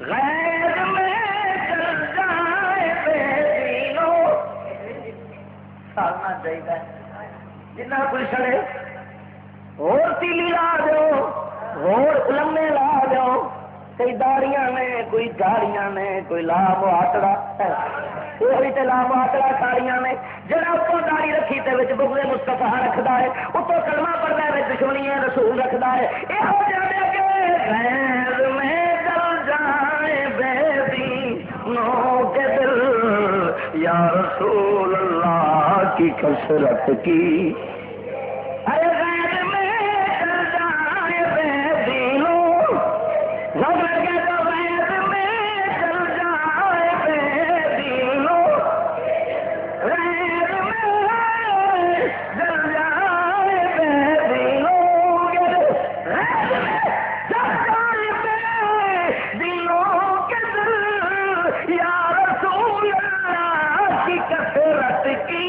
غیر میں چل جائے بے دینوں سالنا چاہیے جنہ کوئی سڑے اور تیلی لا دو، اور لمے لا دو۔ کئی داڑیاں نے، کوئی جاڑیاں نے، کوئی لام آٹڑا وہی تو لام آٹڑا ساڑیاں نے۔ جہاں اتوں داڑی رکھی تے بغلے مستفا رکھتا ہے اتوں کلمہ پڑتا ہے دشمنی رسول رکھتا ہے۔ یہ جانے یا رسول اللہ کی کثرت کی۔ ارے غیر میں چل کیسے رہتے کی